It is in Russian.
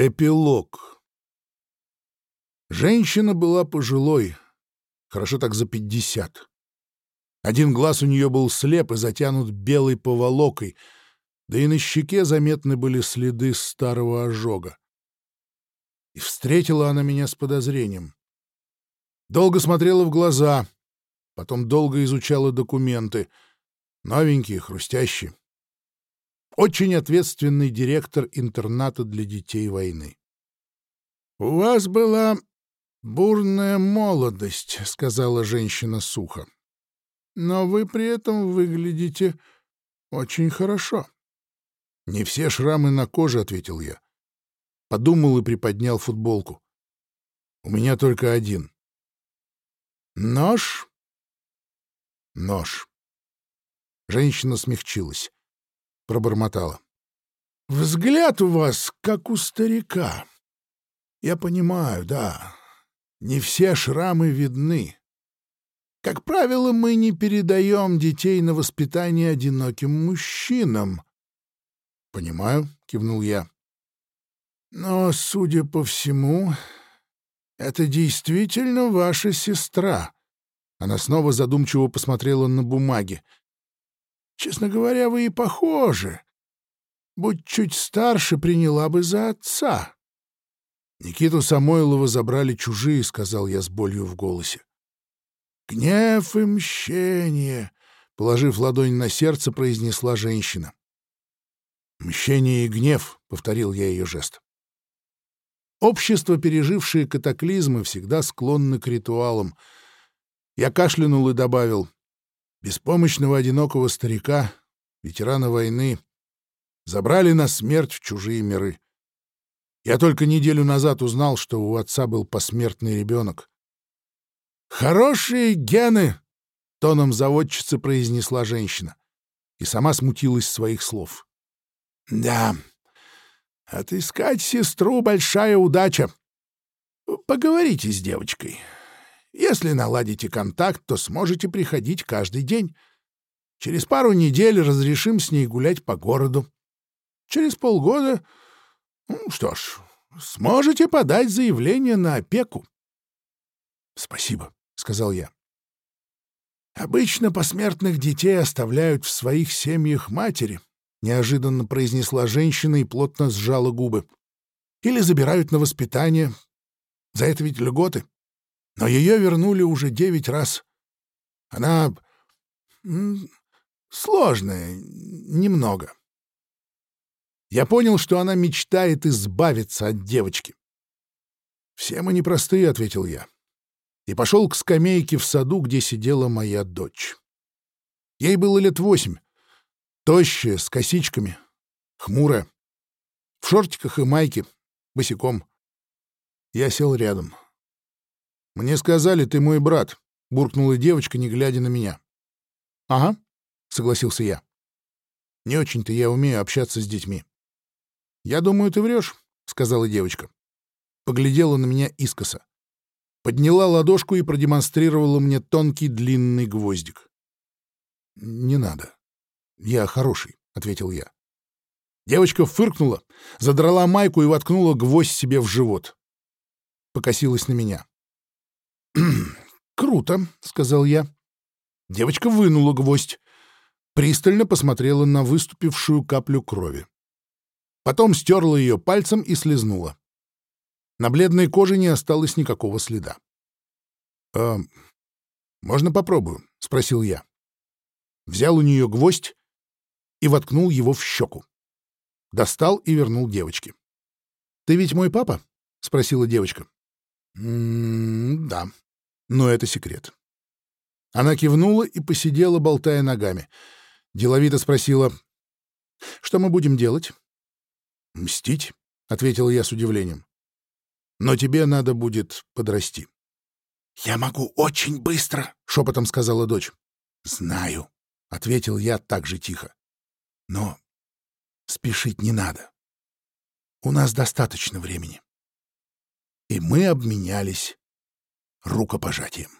Эпилог. Женщина была пожилой, хорошо так за пятьдесят. Один глаз у нее был слеп и затянут белой поволокой, да и на щеке заметны были следы старого ожога. И встретила она меня с подозрением. Долго смотрела в глаза, потом долго изучала документы, новенькие, хрустящие очень ответственный директор интерната для детей войны. «У вас была бурная молодость», — сказала женщина сухо. «Но вы при этом выглядите очень хорошо». «Не все шрамы на коже», — ответил я. Подумал и приподнял футболку. «У меня только один». «Нож?» «Нож». Женщина смягчилась пробормотала. «Взгляд у вас, как у старика. Я понимаю, да, не все шрамы видны. Как правило, мы не передаем детей на воспитание одиноким мужчинам». «Понимаю», — кивнул я. «Но, судя по всему, это действительно ваша сестра». Она снова задумчиво посмотрела на бумаги. Честно говоря, вы и похожи. Будь чуть старше, приняла бы за отца. Никиту Самойлова забрали чужие, — сказал я с болью в голосе. Гнев и мщение, — положив ладонь на сердце, произнесла женщина. «Мщение и гнев», — повторил я ее жест. Общество, пережившее катаклизмы, всегда склонно к ритуалам. Я кашлянул и добавил. Беспомощного одинокого старика, ветерана войны, забрали на смерть в чужие миры. Я только неделю назад узнал, что у отца был посмертный ребенок. «Хорошие гены!» — тоном заводчицы произнесла женщина и сама смутилась своих слов. «Да, отыскать сестру — большая удача. Поговорите с девочкой. Если наладите контакт, то сможете приходить каждый день. Через пару недель разрешим с ней гулять по городу. Через полгода... Ну, что ж, сможете подать заявление на опеку. — Спасибо, — сказал я. «Обычно посмертных детей оставляют в своих семьях матери», — неожиданно произнесла женщина и плотно сжала губы. «Или забирают на воспитание. За это ведь льготы но ее вернули уже девять раз. Она сложная, немного. Я понял, что она мечтает избавиться от девочки. «Все мы непростые», — ответил я, и пошел к скамейке в саду, где сидела моя дочь. Ей было лет восемь, тощая, с косичками, хмурая, в шортиках и майке, босиком. Я сел рядом. «Мне сказали, ты мой брат», — буркнула девочка, не глядя на меня. «Ага», — согласился я. «Не очень-то я умею общаться с детьми». «Я думаю, ты врешь», — сказала девочка. Поглядела на меня искоса. Подняла ладошку и продемонстрировала мне тонкий длинный гвоздик. «Не надо. Я хороший», — ответил я. Девочка фыркнула, задрала майку и воткнула гвоздь себе в живот. Покосилась на меня. «Круто», — сказал я. Девочка вынула гвоздь, пристально посмотрела на выступившую каплю крови. Потом стерла ее пальцем и слезнула. На бледной коже не осталось никакого следа. «Э, «Можно попробую?» — спросил я. Взял у нее гвоздь и воткнул его в щеку. Достал и вернул девочке. «Ты ведь мой папа?» — спросила девочка. «М -м «Да», но это секрет. Она кивнула и посидела, болтая ногами. Деловито спросила, «Что мы будем делать?» «Мстить», — ответил я с удивлением. «Но тебе надо будет подрасти». «Я могу очень быстро», — шепотом сказала дочь. «Знаю», — ответил я так же тихо. «Но спешить не надо. У нас достаточно времени». И мы обменялись рукопожатием.